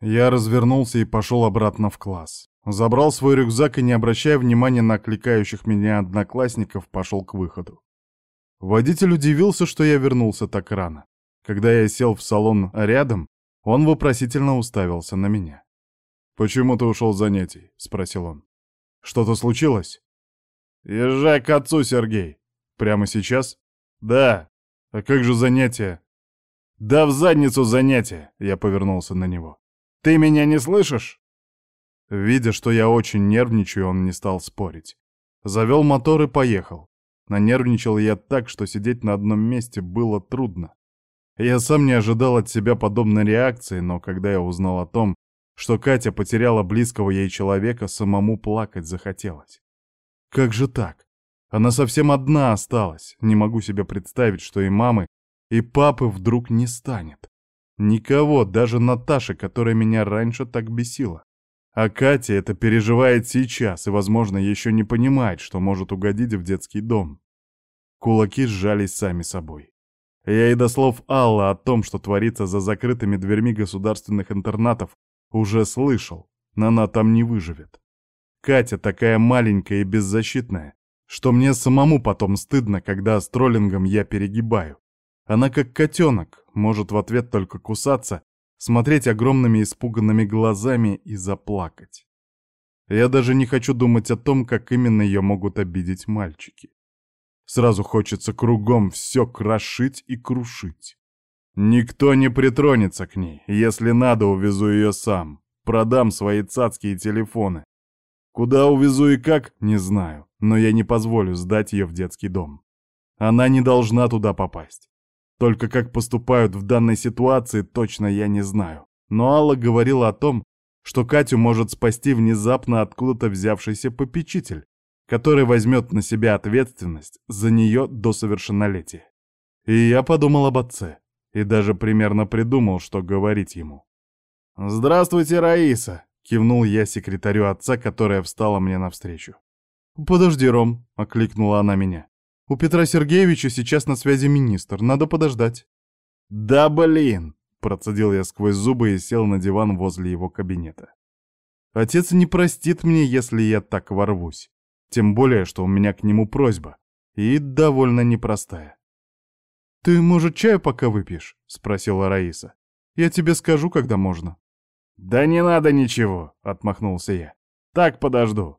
Я развернулся и пошел обратно в класс. Забрал свой рюкзак и, не обращая внимания на окликающих меня одноклассников, пошел к выходу. Водитель удивился, что я вернулся так рано. Когда я сел в салон рядом, он вопросительно уставился на меня. «Почему ты ушел с занятий?» — спросил он. «Что-то случилось?» «Езжай к отцу, Сергей!» «Прямо сейчас?» «Да. А как же занятия?» «Да в задницу занятия!» — я повернулся на него. «Ты меня не слышишь?» Видя, что я очень нервничаю, он не стал спорить. Завел мотор и поехал. Нанервничал я так, что сидеть на одном месте было трудно. Я сам не ожидал от себя подобной реакции, но когда я узнал о том, что Катя потеряла близкого ей человека, самому плакать захотелось. Как же так? Она совсем одна осталась. Не могу себе представить, что и мамы, и папы вдруг не станет. Никого, даже Наташи, которая меня раньше так бесила. А Катя это переживает сейчас и, возможно, еще не понимает, что может угодить в детский дом. Кулаки сжались сами собой. Я и до слов Аллы о том, что творится за закрытыми дверьми государственных интернатов, уже слышал, но она там не выживет. Катя такая маленькая и беззащитная, что мне самому потом стыдно, когда с троллингом я перегибаю. Она как котенок, может в ответ только кусаться, смотреть огромными испуганными глазами и заплакать. Я даже не хочу думать о том, как именно ее могут обидеть мальчики. Сразу хочется кругом все крошить и крушить. Никто не притронется к ней. Если надо, увезу ее сам. Продам свои цацкие телефоны. Куда увезу и как, не знаю, но я не позволю сдать ее в детский дом. Она не должна туда попасть. Только как поступают в данной ситуации, точно я не знаю. Но Алла говорила о том, что Катю может спасти внезапно откуда-то взявшийся попечитель, который возьмет на себя ответственность за нее до совершеннолетия. И я подумал об отце, и даже примерно придумал, что говорить ему. «Здравствуйте, Раиса!» — кивнул я секретарю отца, которая встала мне навстречу. «Подожди, Ром!» — окликнула она меня. У Петра Сергеевича сейчас на связи министр, надо подождать. Да блин, процедил я сквозь зубы и сел на диван возле его кабинета. Отец не простит мне, если я так ворвусь. Тем более, что у меня к нему просьба. И довольно непростая. «Ты, может, чаю пока выпьешь?» — спросила Раиса. «Я тебе скажу, когда можно». «Да не надо ничего», — отмахнулся я. «Так подожду».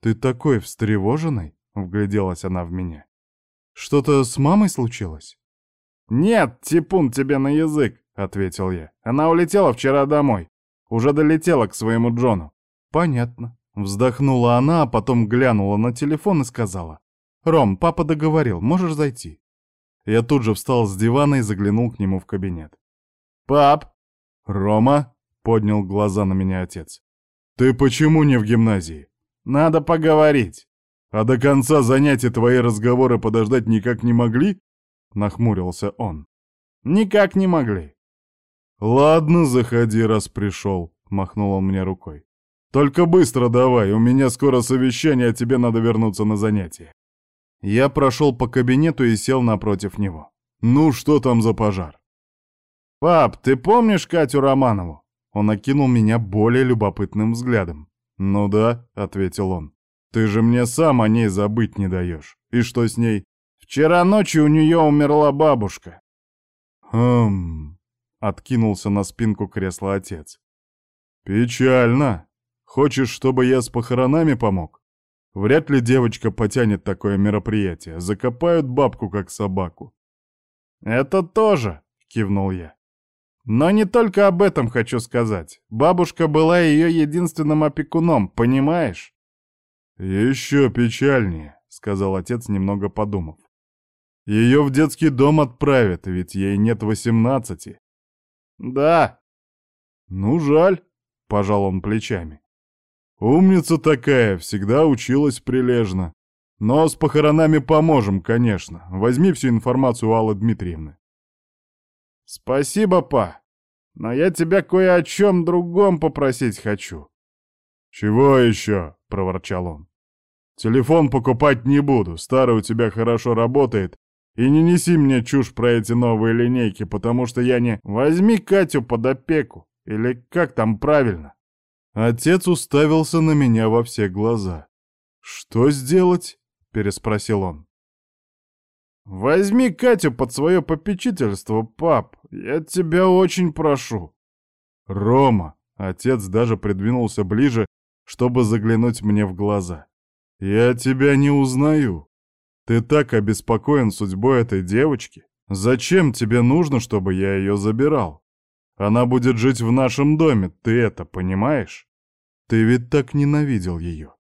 «Ты такой встревоженный?» Вгляделась она в меня. «Что-то с мамой случилось?» «Нет, типун тебе на язык», — ответил я. «Она улетела вчера домой. Уже долетела к своему Джону». «Понятно». Вздохнула она, а потом глянула на телефон и сказала. «Ром, папа договорил, можешь зайти?» Я тут же встал с дивана и заглянул к нему в кабинет. «Пап!» «Рома?» — поднял глаза на меня отец. «Ты почему не в гимназии?» «Надо поговорить». «А до конца занятия твои разговоры подождать никак не могли?» — нахмурился он. «Никак не могли». «Ладно, заходи, раз пришел», — махнул он мне рукой. «Только быстро давай, у меня скоро совещание, а тебе надо вернуться на занятия». Я прошел по кабинету и сел напротив него. «Ну, что там за пожар?» «Пап, ты помнишь Катю Романову?» Он окинул меня более любопытным взглядом. «Ну да», — ответил он. Ты же мне сам о ней забыть не даешь. И что с ней? Вчера ночью у нее умерла бабушка. Хм... Откинулся на спинку кресла отец. Печально. Хочешь, чтобы я с похоронами помог? Вряд ли девочка потянет такое мероприятие. Закопают бабку, как собаку. Это тоже, кивнул я. Но не только об этом хочу сказать. Бабушка была ее единственным опекуном, понимаешь? «Еще печальнее», — сказал отец, немного подумав. «Ее в детский дом отправят, ведь ей нет восемнадцати». «Да». «Ну, жаль», — пожал он плечами. «Умница такая, всегда училась прилежно. Но с похоронами поможем, конечно. Возьми всю информацию Аллы Дмитриевны». «Спасибо, па, но я тебя кое о чем другом попросить хочу». «Чего еще?» — проворчал он. «Телефон покупать не буду, старый у тебя хорошо работает, и не неси мне чушь про эти новые линейки, потому что я не... Возьми Катю под опеку, Или как там правильно?» Отец уставился на меня во все глаза. «Что сделать?» — переспросил он. «Возьми Катю под свое попечительство, пап. Я тебя очень прошу». «Рома!» — отец даже придвинулся ближе, чтобы заглянуть мне в глаза. «Я тебя не узнаю. Ты так обеспокоен судьбой этой девочки. Зачем тебе нужно, чтобы я ее забирал? Она будет жить в нашем доме, ты это понимаешь? Ты ведь так ненавидел ее.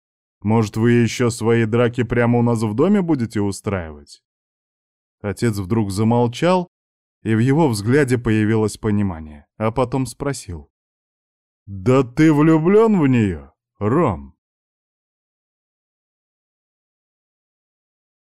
Может, вы еще свои драки прямо у нас в доме будете устраивать?» Отец вдруг замолчал, и в его взгляде появилось понимание, а потом спросил. «Да ты влюблен в нее, Ром?»